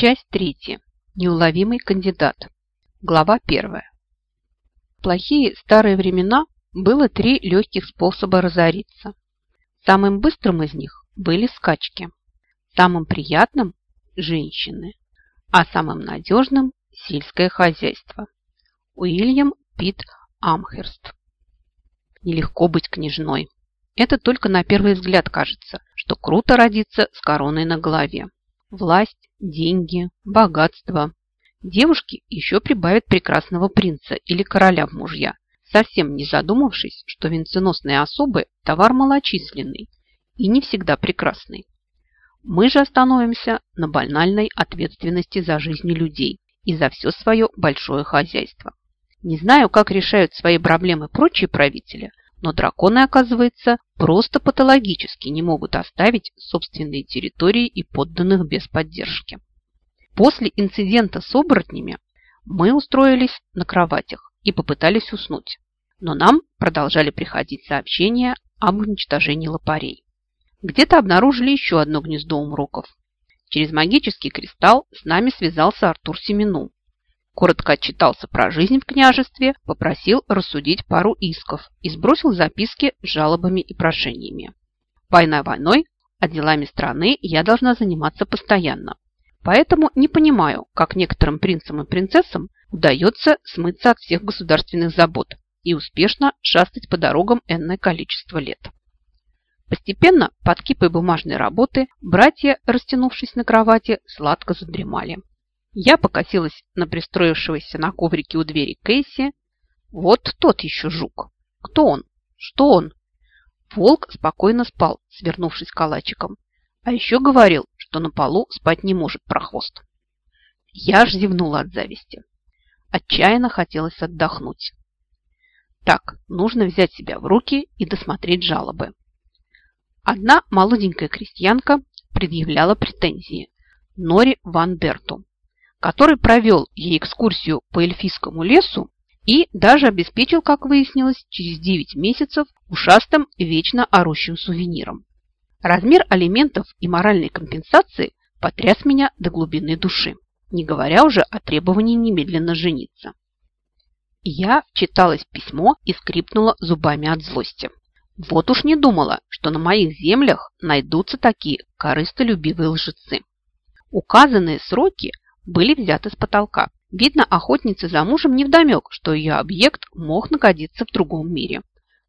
Часть третья. Неуловимый кандидат. Глава первая. В плохие старые времена было три легких способа разориться. Самым быстрым из них были скачки, самым приятным – женщины, а самым надежным – сельское хозяйство. Уильям Пит Амхерст. Нелегко быть княжной. Это только на первый взгляд кажется, что круто родиться с короной на голове. Власть, деньги, богатство. Девушки еще прибавят прекрасного принца или короля в мужья, совсем не задумавшись, что венценосные особы – товар малочисленный и не всегда прекрасный. Мы же остановимся на банальной ответственности за жизни людей и за все свое большое хозяйство. Не знаю, как решают свои проблемы прочие правители, но драконы, оказывается, просто патологически не могут оставить собственные территории и подданных без поддержки. После инцидента с оборотнями мы устроились на кроватях и попытались уснуть, но нам продолжали приходить сообщения об уничтожении лопарей. Где-то обнаружили еще одно гнездо умроков. Через магический кристалл с нами связался Артур Семену. Коротко отчитался про жизнь в княжестве, попросил рассудить пару исков и сбросил записки с жалобами и прошениями. Война войной, а делами страны я должна заниматься постоянно. Поэтому не понимаю, как некоторым принцам и принцессам удается смыться от всех государственных забот и успешно шастать по дорогам энное количество лет. Постепенно под кипой бумажной работы братья, растянувшись на кровати, сладко задремали. Я покосилась на пристроившегося на коврике у двери Кейси. Вот тот еще жук. Кто он? Что он? Волк спокойно спал, свернувшись калачиком. А еще говорил, что на полу спать не может прохвост. Я ж зевнула от зависти. Отчаянно хотелось отдохнуть. Так, нужно взять себя в руки и досмотреть жалобы. Одна молоденькая крестьянка предъявляла претензии Нори Ван Дерту который провел ей экскурсию по эльфийскому лесу и даже обеспечил, как выяснилось, через 9 месяцев ушастым вечно орущим сувениром. Размер алиментов и моральной компенсации потряс меня до глубины души, не говоря уже о требовании немедленно жениться. Я читалась письмо и скрипнула зубами от злости. Вот уж не думала, что на моих землях найдутся такие корыстолюбивые лжецы. Указанные сроки были взяты с потолка. Видно, охотнице за мужем невдомек, что ее объект мог находиться в другом мире.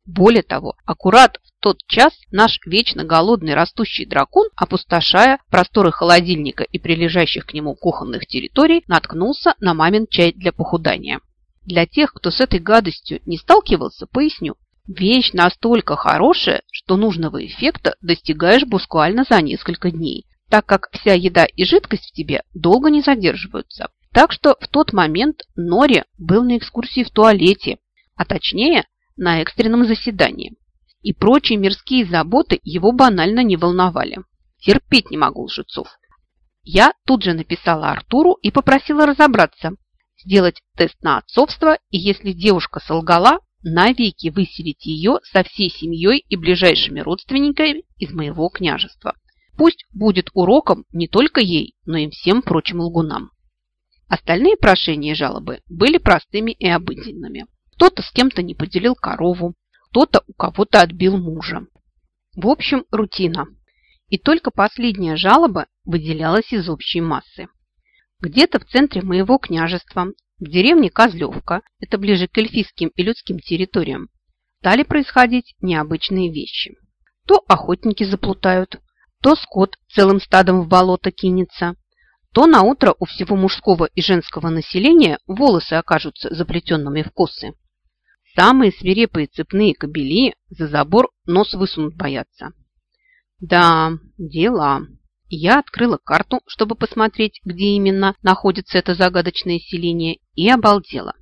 Более того, аккурат в тот час наш вечно голодный растущий дракон, опустошая просторы холодильника и прилежащих к нему кухонных территорий, наткнулся на мамин чай для похудания. Для тех, кто с этой гадостью не сталкивался, поясню. Вещь настолько хорошая, что нужного эффекта достигаешь буквально за несколько дней так как вся еда и жидкость в тебе долго не задерживаются. Так что в тот момент Нори был на экскурсии в туалете, а точнее на экстренном заседании. И прочие мирские заботы его банально не волновали. Терпеть не могу лжецов. Я тут же написала Артуру и попросила разобраться, сделать тест на отцовство, и если девушка солгала, навеки выселить ее со всей семьей и ближайшими родственниками из моего княжества. Пусть будет уроком не только ей, но и всем прочим лгунам. Остальные прошения и жалобы были простыми и обыденными. Кто-то с кем-то не поделил корову, кто-то у кого-то отбил мужа. В общем, рутина. И только последняя жалоба выделялась из общей массы. Где-то в центре моего княжества, в деревне Козлевка, это ближе к эльфийским и людским территориям, стали происходить необычные вещи. То охотники заплутают, то скот целым стадом в болото кинется, то на утро у всего мужского и женского населения волосы окажутся заплетенными в косы. Самые свирепые цепные кобели за забор нос высунут боятся. Да, дела. Я открыла карту, чтобы посмотреть, где именно находится это загадочное селение, и обалдела.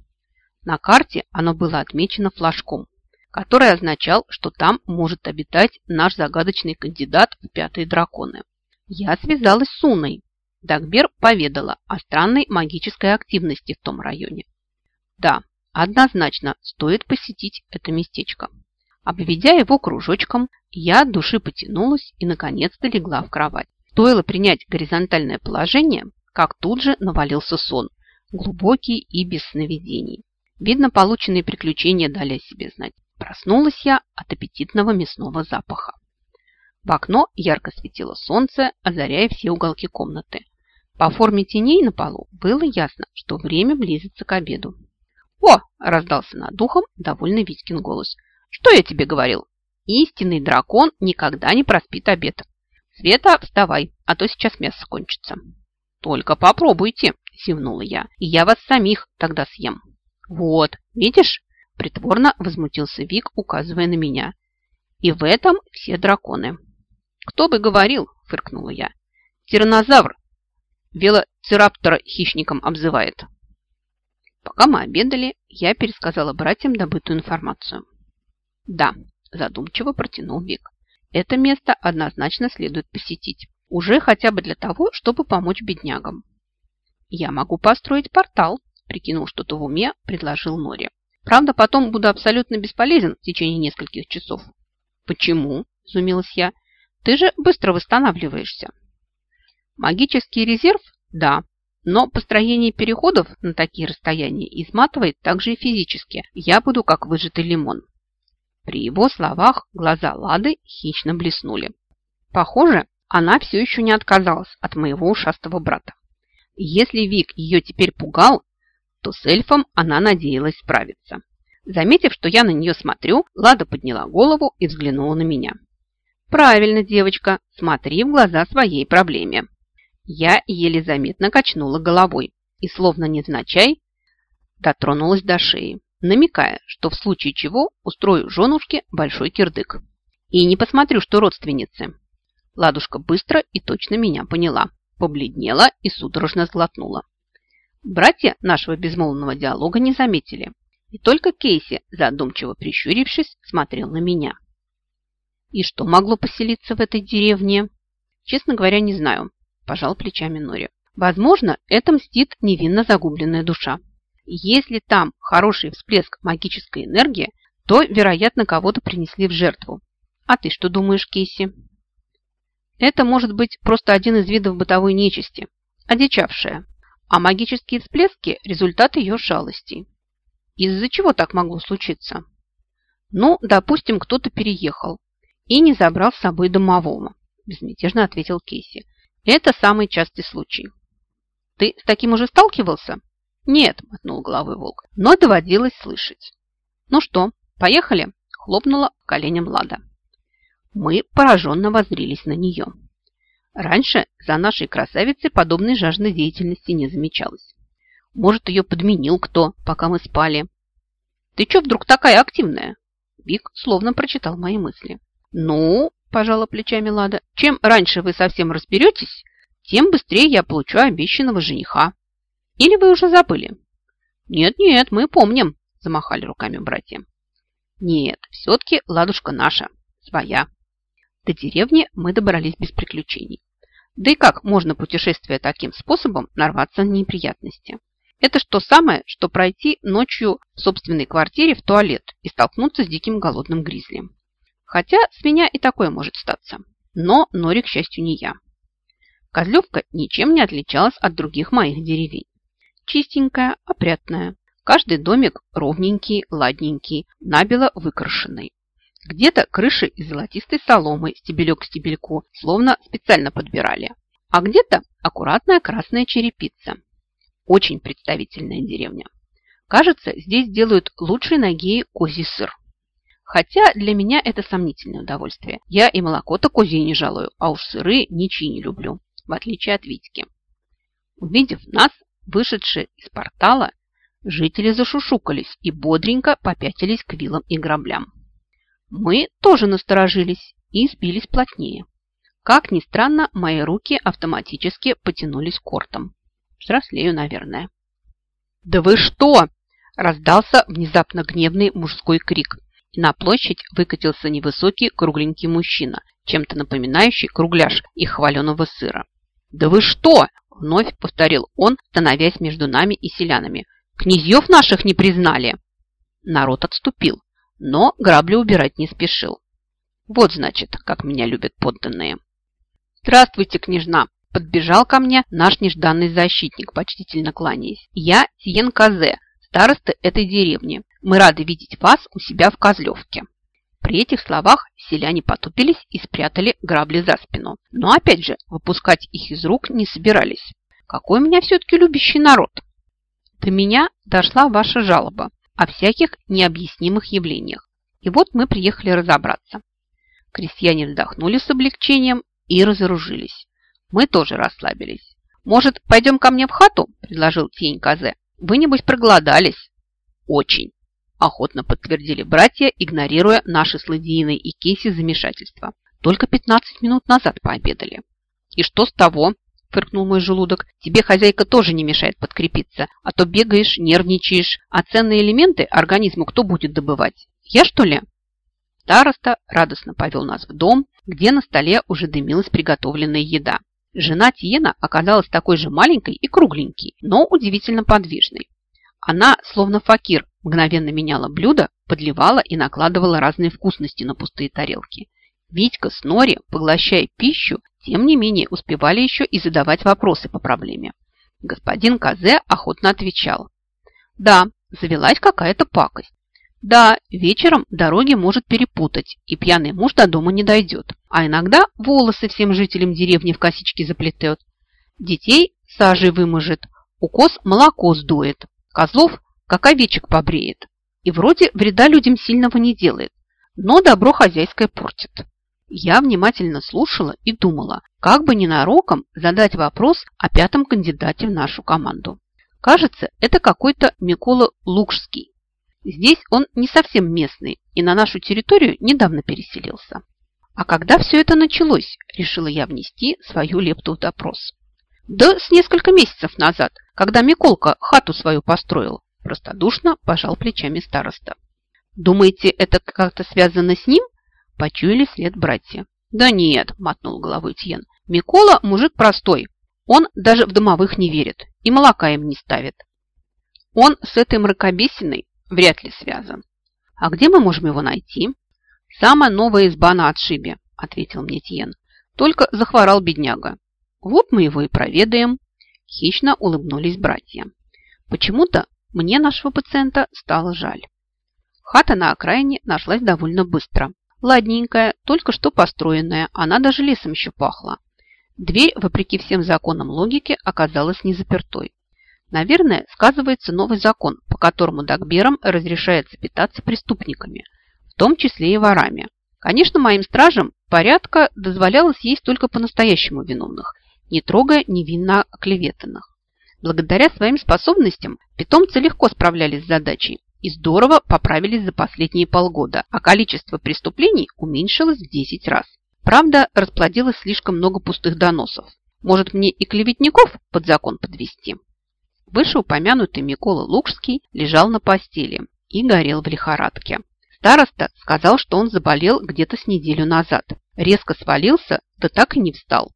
На карте оно было отмечено флажком который означал, что там может обитать наш загадочный кандидат в пятые драконы. Я связалась с Уной. Дагбер поведала о странной магической активности в том районе. Да, однозначно стоит посетить это местечко. Обведя его кружочком, я от души потянулась и наконец-то легла в кровать. Стоило принять горизонтальное положение, как тут же навалился сон, глубокий и без сновидений. Видно, полученные приключения дали о себе знать. Проснулась я от аппетитного мясного запаха. В окно ярко светило солнце, озаряя все уголки комнаты. По форме теней на полу было ясно, что время близится к обеду. «О!» – раздался над духом довольный Витькин голос. «Что я тебе говорил? Истинный дракон никогда не проспит обед. Света, вставай, а то сейчас мясо кончится». «Только попробуйте!» – сивнула я. «И я вас самих тогда съем». «Вот, видишь?» – притворно возмутился Вик, указывая на меня. «И в этом все драконы». «Кто бы говорил?» – фыркнула я. «Тиранозавр велоцираптора хищником обзывает». Пока мы обедали, я пересказала братьям добытую информацию. «Да», – задумчиво протянул Вик. «Это место однозначно следует посетить. Уже хотя бы для того, чтобы помочь беднягам». «Я могу построить портал», прикинул что-то в уме, предложил Нори. Правда, потом буду абсолютно бесполезен в течение нескольких часов. Почему? Изумилась я. Ты же быстро восстанавливаешься. Магический резерв? Да. Но построение переходов на такие расстояния изматывает также и физически. Я буду как выжатый лимон. При его словах глаза Лады хищно блеснули. Похоже, она все еще не отказалась от моего ушастого брата. Если Вик ее теперь пугал, то с эльфом она надеялась справиться. Заметив, что я на нее смотрю, Лада подняла голову и взглянула на меня. «Правильно, девочка, смотри в глаза своей проблеме». Я еле заметно качнула головой и, словно невзначай, дотронулась до шеи, намекая, что в случае чего устрою женушке большой кирдык. И не посмотрю, что родственницы. Ладушка быстро и точно меня поняла, побледнела и судорожно сглотнула. Братья нашего безмолвного диалога не заметили. И только Кейси, задумчиво прищурившись, смотрел на меня. И что могло поселиться в этой деревне? Честно говоря, не знаю, пожал плечами Нори. Возможно, это мстит невинно загубленная душа. Если там хороший всплеск магической энергии, то, вероятно, кого-то принесли в жертву. А ты что думаешь, Кейси? Это может быть просто один из видов бытовой нечисти, одичавшая, а магические всплески – результат ее жалости. Из-за чего так могло случиться? Ну, допустим, кто-то переехал и не забрал с собой домового, безмятежно ответил Кейси. Это самый частый случай. Ты с таким уже сталкивался? Нет, мотнул головой волк, но доводилось слышать. Ну что, поехали? Хлопнула коленем Лада. Мы пораженно воззрились на нее. Раньше за нашей красавицей подобной жаждной деятельности не замечалось. Может, ее подменил кто, пока мы спали. Ты что вдруг такая активная? Вик словно прочитал мои мысли. Ну, пожала плечами Лада, чем раньше вы совсем разберетесь, тем быстрее я получу обещанного жениха. Или вы уже забыли? Нет-нет, мы помним, замахали руками братья. Нет, все-таки ладушка наша, своя. До деревни мы добрались без приключений. Да и как можно путешествуя таким способом нарваться на неприятности? Это что самое, что пройти ночью в собственной квартире в туалет и столкнуться с диким голодным гризли. Хотя с меня и такое может статься. Но Нори, к счастью, не я. Козлевка ничем не отличалась от других моих деревень. Чистенькая, опрятная. Каждый домик ровненький, ладненький, набело выкрашенный. Где-то крыши из золотистой соломы, стебелек к стебельку, словно специально подбирали. А где-то аккуратная красная черепица. Очень представительная деревня. Кажется, здесь делают лучший ноги козий сыр. Хотя для меня это сомнительное удовольствие. Я и молоко-то козье не жалую, а уж сыры ничьи не люблю, в отличие от Витьки. Увидев нас, вышедшие из портала, жители зашушукались и бодренько попятились к вилам и граблям. Мы тоже насторожились и сбились плотнее. Как ни странно, мои руки автоматически потянулись к кортам. Взрослею, наверное. «Да вы что!» – раздался внезапно гневный мужской крик. И на площадь выкатился невысокий кругленький мужчина, чем-то напоминающий кругляш и хваленого сыра. «Да вы что!» – вновь повторил он, становясь между нами и селянами. «Князьев наших не признали!» Народ отступил но грабли убирать не спешил. Вот, значит, как меня любят подданные. «Здравствуйте, княжна!» Подбежал ко мне наш нежданный защитник, почтительно кланяясь. Я Тиен Казе, староста этой деревни. Мы рады видеть вас у себя в Козлевке. При этих словах селяне потупились и спрятали грабли за спину. Но опять же, выпускать их из рук не собирались. Какой у меня все-таки любящий народ. До меня дошла ваша жалоба о всяких необъяснимых явлениях. И вот мы приехали разобраться. Крестьяне вздохнули с облегчением и разоружились. Мы тоже расслабились. «Может, пойдем ко мне в хату?» – предложил Тень Казе. «Вы, небось, проголодались?» «Очень», – охотно подтвердили братья, игнорируя наши с Ладииной и Кейси замешательства. «Только 15 минут назад пообедали». «И что с того?» – фыркнул мой желудок. «Тебе хозяйка тоже не мешает подкрепиться, а то бегаешь, нервничаешь, а ценные элементы организму кто будет добывать? Я, что ли?» Староста радостно повел нас в дом, где на столе уже дымилась приготовленная еда. Жена Тиена оказалась такой же маленькой и кругленькой, но удивительно подвижной. Она, словно факир, мгновенно меняла блюдо, подливала и накладывала разные вкусности на пустые тарелки. Витька с Нори, поглощая пищу, тем не менее успевали еще и задавать вопросы по проблеме. Господин Казе охотно отвечал. Да, завелась какая-то пакость. Да, вечером дороги может перепутать, и пьяный муж до дома не дойдет. А иногда волосы всем жителям деревни в косички заплетет. Детей сажей выможет, укос молоко сдует, козлов как овечек побреет. И вроде вреда людям сильного не делает, но добро хозяйское портит. Я внимательно слушала и думала, как бы ненароком задать вопрос о пятом кандидате в нашу команду. Кажется, это какой-то Микола Лукшский. Здесь он не совсем местный и на нашу территорию недавно переселился. А когда все это началось, решила я внести свою лепту в допрос. Да с несколько месяцев назад, когда Миколка хату свою построил, простодушно пожал плечами староста. Думаете, это как-то связано с ним? Почуяли след братья. Да нет, мотнул головой Тьен. Микола мужик простой. Он даже в домовых не верит и молока им не ставит. Он с этой мракобесиной Вряд ли связан. А где мы можем его найти? Самая новая изба на отшибе, ответил мне Тьен. Только захворал бедняга. Вот мы его и проведаем. Хищно улыбнулись братья. Почему-то мне нашего пациента стало жаль. Хата на окраине нашлась довольно быстро. Ладненькая, только что построенная, она даже лесом еще пахла. Дверь, вопреки всем законам логики, оказалась не запертой. Наверное, сказывается новый закон, по которому Дагберам разрешается питаться преступниками, в том числе и ворами. Конечно, моим стражам порядка дозволялось есть только по-настоящему виновных, не трогая невинно оклеветанных. Благодаря своим способностям питомцы легко справлялись с задачей и здорово поправились за последние полгода, а количество преступлений уменьшилось в 10 раз. Правда, расплодилось слишком много пустых доносов. Может, мне и клеветников под закон подвести? Вышеупомянутый Микола Лукшский лежал на постели и горел в лихорадке. Староста сказал, что он заболел где-то с неделю назад. Резко свалился, да так и не встал.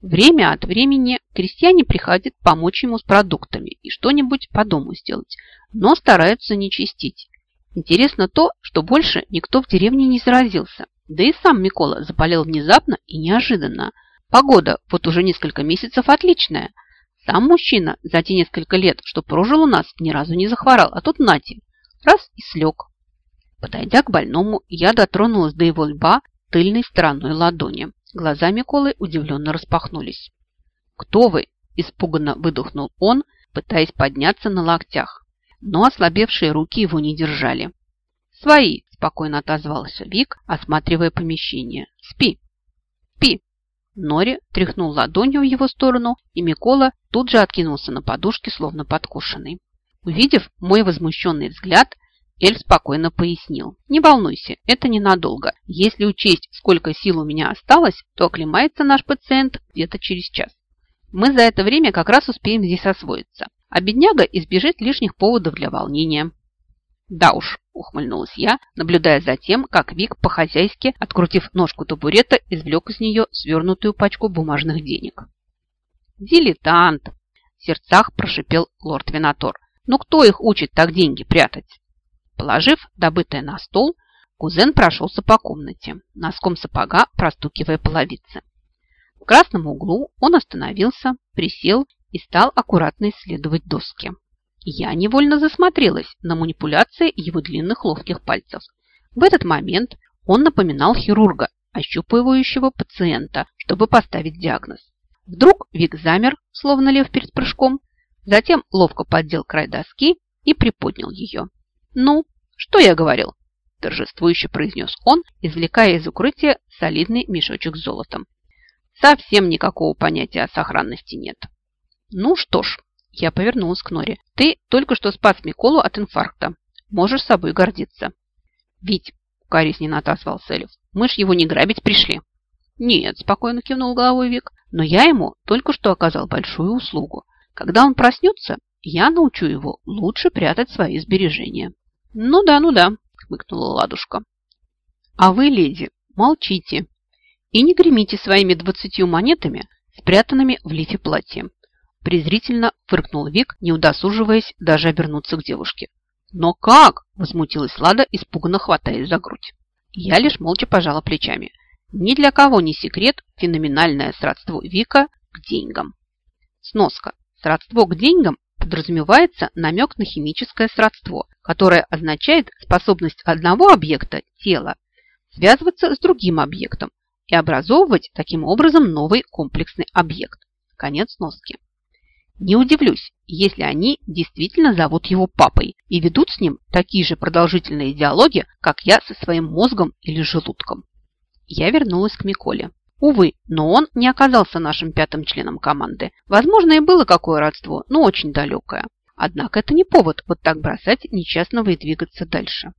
Время от времени крестьяне приходят помочь ему с продуктами и что-нибудь по дому сделать, но стараются не чистить. Интересно то, что больше никто в деревне не заразился. Да и сам Микола заболел внезапно и неожиданно. Погода вот уже несколько месяцев отличная – сам мужчина за те несколько лет, что прожил у нас, ни разу не захворал, а тут нати, раз и слег. Подойдя к больному, я дотронулась до его лба тыльной стороной ладони. Глаза Миколы удивленно распахнулись. «Кто вы?» – испуганно выдохнул он, пытаясь подняться на локтях. Но ослабевшие руки его не держали. «Свои!» – спокойно отозвался Вик, осматривая помещение. «Спи! Спи!» Нори тряхнул ладонью в его сторону, и Микола тут же откинулся на подушке, словно подкушенный. Увидев мой возмущенный взгляд, Эль спокойно пояснил. «Не волнуйся, это ненадолго. Если учесть, сколько сил у меня осталось, то оклемается наш пациент где-то через час. Мы за это время как раз успеем здесь освоиться, а бедняга избежит лишних поводов для волнения». «Да уж», – ухмыльнулась я, наблюдая за тем, как Вик по-хозяйски, открутив ножку табурета, извлек из нее свернутую пачку бумажных денег. «Дилетант!» – в сердцах прошипел лорд Винатор. «Ну кто их учит так деньги прятать?» Положив добытое на стол, кузен прошелся по комнате, носком сапога простукивая половицы. красном углу он остановился, присел и стал аккуратно исследовать доски. Я невольно засмотрелась на манипуляции его длинных ловких пальцев. В этот момент он напоминал хирурга, ощупывающего пациента, чтобы поставить диагноз. Вдруг Вик замер, словно лев перед прыжком, затем ловко поддел край доски и приподнял ее. «Ну, что я говорил?» – торжествующе произнес он, извлекая из укрытия солидный мешочек с золотом. «Совсем никакого понятия о сохранности нет». «Ну что ж», – я повернулась к Норе, – «ты только что спас Миколу от инфаркта. Можешь собой гордиться». «Вить», – укоризненно отозвался Эльф, – «мы ж его не грабить пришли». «Нет», – спокойно кивнул головой Вик, – «но я ему только что оказал большую услугу. Когда он проснется, я научу его лучше прятать свои сбережения». «Ну да, ну да», – хмыкнула ладушка. «А вы, леди, молчите и не гремите своими двадцатью монетами, спрятанными в лифе платья. Презрительно фыркнул Вик, не удосуживаясь даже обернуться к девушке. «Но как?» – возмутилась Лада, испуганно хватаясь за грудь. Я лишь молча пожала плечами. Ни для кого не секрет феноменальное сродство Вика к деньгам. Сноска. Сродство к деньгам подразумевается намек на химическое сродство, которое означает способность одного объекта, тела, связываться с другим объектом и образовывать таким образом новый комплексный объект. Конец сноски. Не удивлюсь, если они действительно зовут его папой и ведут с ним такие же продолжительные диалоги, как я со своим мозгом или желудком. Я вернулась к Миколе. Увы, но он не оказался нашим пятым членом команды. Возможно, и было какое родство, но очень далекое. Однако это не повод вот так бросать несчастного и двигаться дальше.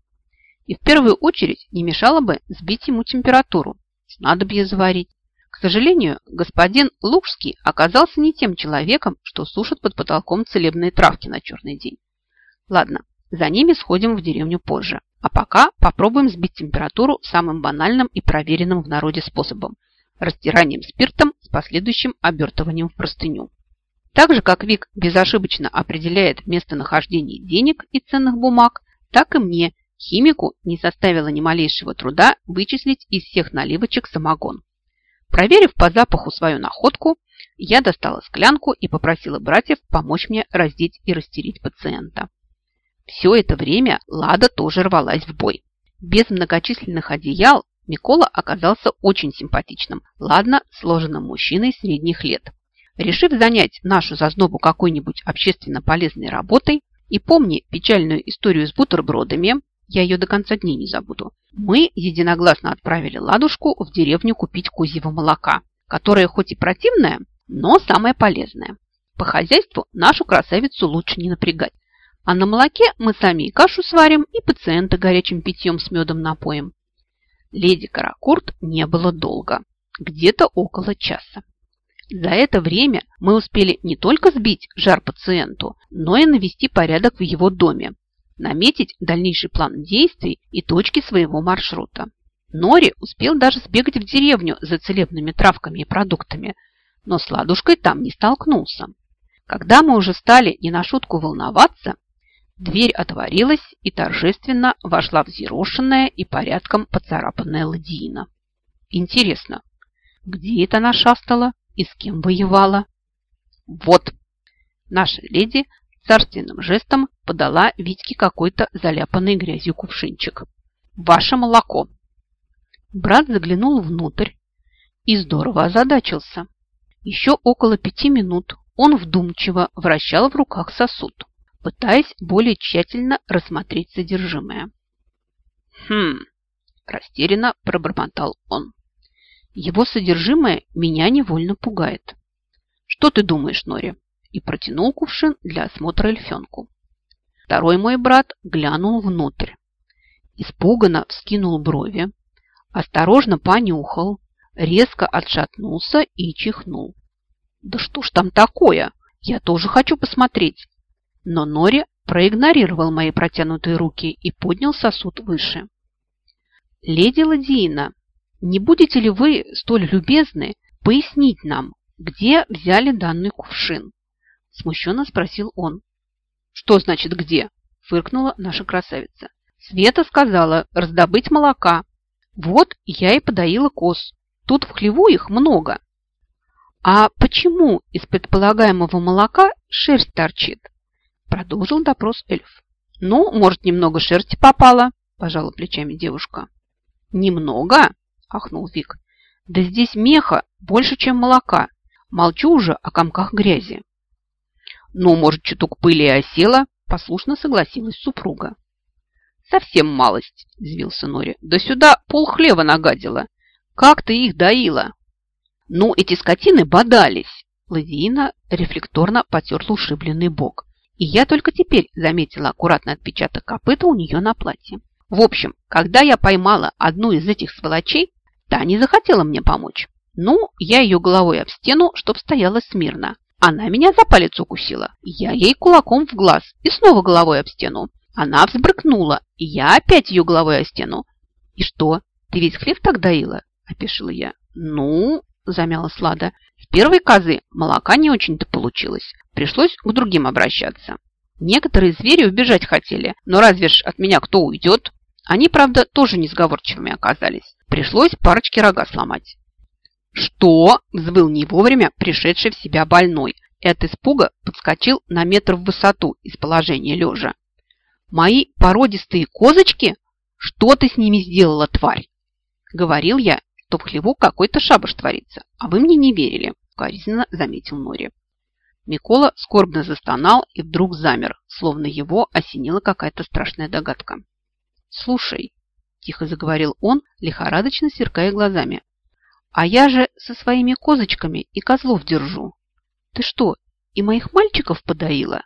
И в первую очередь не мешало бы сбить ему температуру, снадобье заварить, к сожалению, господин Лужский оказался не тем человеком, что сушит под потолком целебные травки на черный день. Ладно, за ними сходим в деревню позже. А пока попробуем сбить температуру самым банальным и проверенным в народе способом – растиранием спиртом с последующим обертыванием в простыню. Так же, как Вик безошибочно определяет местонахождение денег и ценных бумаг, так и мне, химику, не составило ни малейшего труда вычислить из всех наливочек самогон. Проверив по запаху свою находку, я достала склянку и попросила братьев помочь мне раздеть и растереть пациента. Все это время Лада тоже рвалась в бой. Без многочисленных одеял Микола оказался очень симпатичным, ладно сложенным мужчиной средних лет. Решив занять нашу зазнобу какой-нибудь общественно полезной работой и помни печальную историю с бутербродами, я ее до конца дней не забуду. Мы единогласно отправили Ладушку в деревню купить козьего молока, которое хоть и противное, но самое полезное. По хозяйству нашу красавицу лучше не напрягать. А на молоке мы сами и кашу сварим, и пациента горячим питьем с медом напоим. Леди Каракурт не было долго, где-то около часа. За это время мы успели не только сбить жар пациенту, но и навести порядок в его доме, наметить дальнейший план действий и точки своего маршрута. Нори успел даже сбегать в деревню за целебными травками и продуктами, но с ладушкой там не столкнулся. Когда мы уже стали не на шутку волноваться, дверь отворилась и торжественно вошла взъерошенная и порядком поцарапанная ладьина. Интересно, где это она шастала и с кем воевала? Вот, наша леди царственным жестом подала Витьке какой-то заляпанный грязью кувшинчик. «Ваше молоко!» Брат заглянул внутрь и здорово озадачился. Еще около пяти минут он вдумчиво вращал в руках сосуд, пытаясь более тщательно рассмотреть содержимое. «Хм!» – растерянно пробормотал он. «Его содержимое меня невольно пугает. Что ты думаешь, Нори?» и протянул кувшин для осмотра эльфенку. Второй мой брат глянул внутрь, испуганно вскинул брови, осторожно понюхал, резко отшатнулся и чихнул. «Да что ж там такое? Я тоже хочу посмотреть!» Но Нори проигнорировал мои протянутые руки и поднял сосуд выше. «Леди Ладиина, не будете ли вы столь любезны пояснить нам, где взяли данный кувшин?» Смущенно спросил он. «Что значит где?» – фыркнула наша красавица. Света сказала раздобыть молока. Вот я и подоила коз. Тут в хлеву их много. А почему из предполагаемого молока шерсть торчит? Продолжил допрос эльф. Ну, может, немного шерсти попало, пожала плечами девушка. Немного? Ахнул Вик. Да здесь меха больше, чем молока. Молчу уже о комках грязи. Ну, может, чуток пыли и осела, послушно согласилась супруга. Совсем малость, взвился Нори. Да сюда пол хлева нагадила. Как ты их доила? Ну, эти скотины бодались. Лавиина рефлекторно потерла ушибленный бок. И я только теперь заметила аккуратный отпечаток копыта у нее на платье. В общем, когда я поймала одну из этих сволочей, та не захотела мне помочь. Ну, я ее головой об стену, чтоб стояла смирно. Она меня за палец укусила. Я ей кулаком в глаз и снова головой об стену. Она взбрыкнула, и я опять ее головой о стену. И что, ты весь хлеб так доила? Опешила я. Ну, замялась Лада. С первой козы молока не очень-то получилось. Пришлось к другим обращаться. Некоторые звери убежать хотели, но разве ж от меня кто уйдет? Они, правда, тоже несговорчивыми оказались. Пришлось парочке рога сломать. «Что?» – взвыл не вовремя пришедший в себя больной и от испуга подскочил на метр в высоту из положения лежа. «Мои породистые козочки? Что ты с ними сделала, тварь?» Говорил я, что в хлеву какой-то шабаш творится, а вы мне не верили, укоризненно заметил Нори. Микола скорбно застонал и вдруг замер, словно его осенила какая-то страшная догадка. «Слушай», – тихо заговорил он, лихорадочно сверкая глазами, «а я же со своими козочками и козлов держу. Ты что, и моих мальчиков подоила?»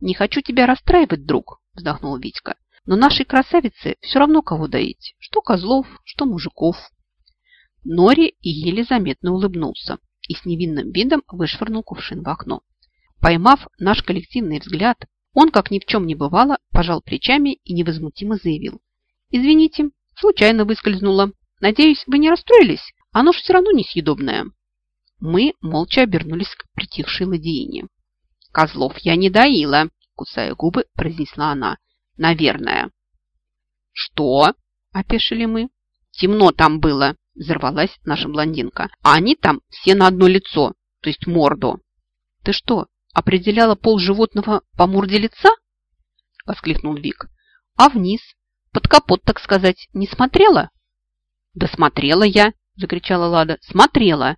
«Не хочу тебя расстраивать, друг», – вздохнул Витька, «но нашей красавице все равно кого доить, что козлов, что мужиков». Нори еле заметно улыбнулся и с невинным видом вышвырнул кувшин в окно. Поймав наш коллективный взгляд, он, как ни в чем не бывало, пожал плечами и невозмутимо заявил. «Извините, случайно выскользнула. Надеюсь, вы не расстроились? Оно ж все равно несъедобное». Мы молча обернулись к притихшей ладеине. «Козлов я не доила», – кусая губы, произнесла она. «Наверное». «Что?» – опешили мы. «Темно там было», Взорвалась наша блондинка. А они там все на одно лицо, то есть морду. Ты что, определяла пол животного по морде лица? Воскликнул Вик. А вниз, под капот, так сказать, не смотрела? Да смотрела я, закричала Лада. Смотрела.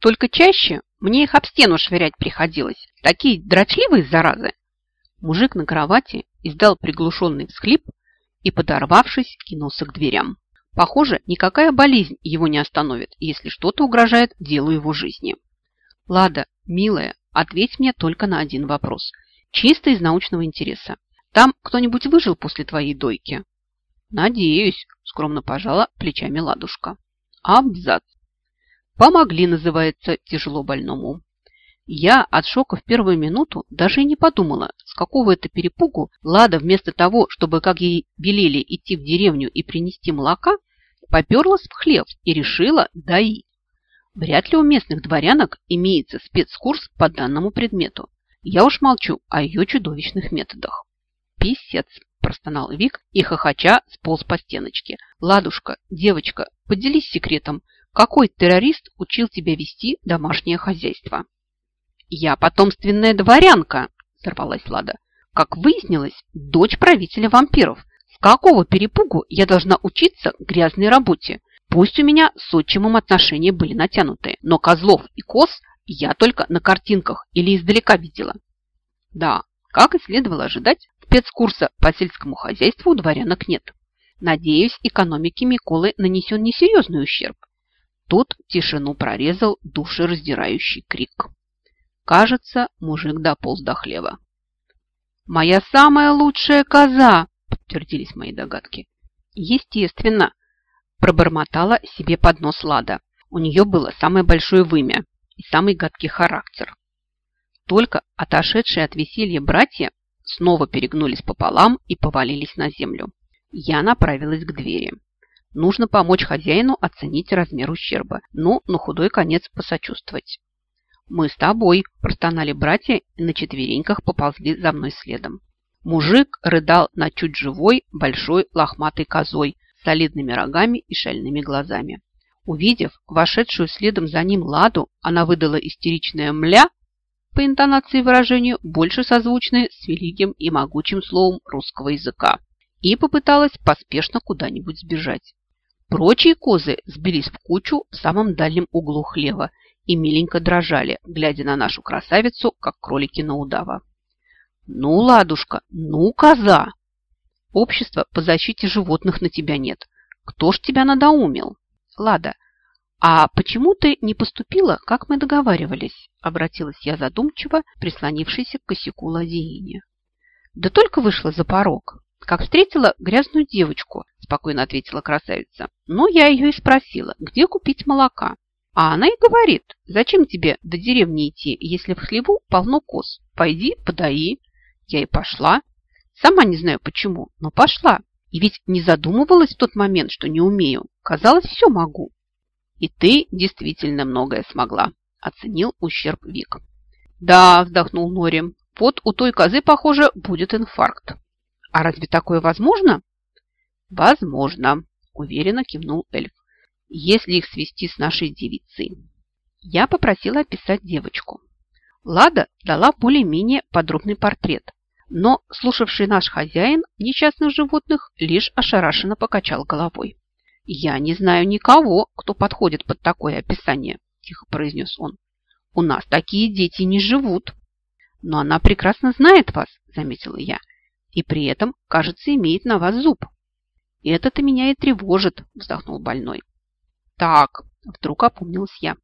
Только чаще мне их об стену швырять приходилось. Такие дрочливые заразы. Мужик на кровати издал приглушенный всхлип и, подорвавшись, кинулся к дверям. Похоже, никакая болезнь его не остановит, если что-то угрожает делу его жизни. Лада, милая, ответь мне только на один вопрос. Чисто из научного интереса. Там кто-нибудь выжил после твоей дойки? Надеюсь, скромно пожала плечами ладушка. Абзац. Помогли, называется, тяжело больному. Я от шока в первую минуту даже и не подумала, с какого это перепугу Лада вместо того, чтобы, как ей велели, идти в деревню и принести молока, поперлась в хлев и решила доить. Вряд ли у местных дворянок имеется спецкурс по данному предмету. Я уж молчу о ее чудовищных методах. Писец, простонал Вик и хохоча сполз по стеночке. Ладушка, девочка, поделись секретом. Какой террорист учил тебя вести домашнее хозяйство? Я потомственная дворянка, сорвалась Лада. Как выяснилось, дочь правителя вампиров – какого перепугу я должна учиться грязной работе? Пусть у меня с отчимом отношения были натянутые, но козлов и коз я только на картинках или издалека видела. Да, как и следовало ожидать, спецкурса по сельскому хозяйству у дворянок нет. Надеюсь, экономике Миколы нанесен несерьезный ущерб. Тут тишину прорезал душераздирающий крик. Кажется, мужик дополз до хлева. «Моя самая лучшая коза!» подтвердились мои догадки. Естественно, пробормотала себе под нос Лада. У нее было самое большое вымя и самый гадкий характер. Только отошедшие от веселья братья снова перегнулись пополам и повалились на землю. Я направилась к двери. Нужно помочь хозяину оценить размер ущерба, ну, на худой конец посочувствовать. «Мы с тобой», – простонали братья и на четвереньках поползли за мной следом. Мужик рыдал над чуть живой, большой, лохматой козой с солидными рогами и шальными глазами. Увидев вошедшую следом за ним Ладу, она выдала истеричное «мля» по интонации выражению, больше созвучное с великим и могучим словом русского языка, и попыталась поспешно куда-нибудь сбежать. Прочие козы сбились в кучу в самом дальнем углу хлева и миленько дрожали, глядя на нашу красавицу, как кролики на удава. «Ну, ладушка, ну, коза! Общества по защите животных на тебя нет. Кто ж тебя надоумил?» «Лада, а почему ты не поступила, как мы договаривались?» Обратилась я задумчиво, прислонившись к косяку ладеине. «Да только вышла за порог, как встретила грязную девочку», спокойно ответила красавица. «Но я ее и спросила, где купить молока. А она и говорит, зачем тебе до деревни идти, если в хлеву полно коз? Пойди, подаи. Я и пошла. Сама не знаю почему, но пошла. И ведь не задумывалась в тот момент, что не умею. Казалось, все могу. И ты действительно многое смогла, оценил ущерб Вик. Да, вздохнул Нори, вот у той козы, похоже, будет инфаркт. А разве такое возможно? Возможно, уверенно кивнул эльф если их свести с нашей девицей. Я попросила описать девочку. Лада дала более-менее подробный портрет, но слушавший наш хозяин несчастных животных лишь ошарашенно покачал головой. «Я не знаю никого, кто подходит под такое описание», – тихо произнес он. «У нас такие дети не живут». «Но она прекрасно знает вас», – заметила я, «и при этом, кажется, имеет на вас зуб». «Это-то меня и тревожит», – вздохнул больной. Так, вдруг опомнилась я.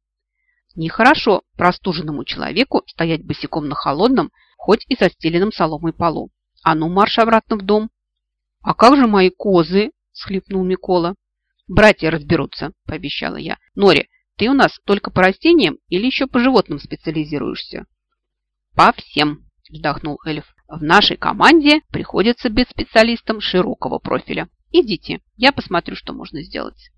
Нехорошо простуженному человеку стоять босиком на холодном, хоть и застеленном соломой полу. А ну, марш обратно в дом. А как же мои козы? Схлипнул Микола. Братья разберутся, пообещала я. Нори, ты у нас только по растениям или еще по животным специализируешься? По всем, вздохнул эльф. В нашей команде приходится быть специалистом широкого профиля. Идите, я посмотрю, что можно сделать.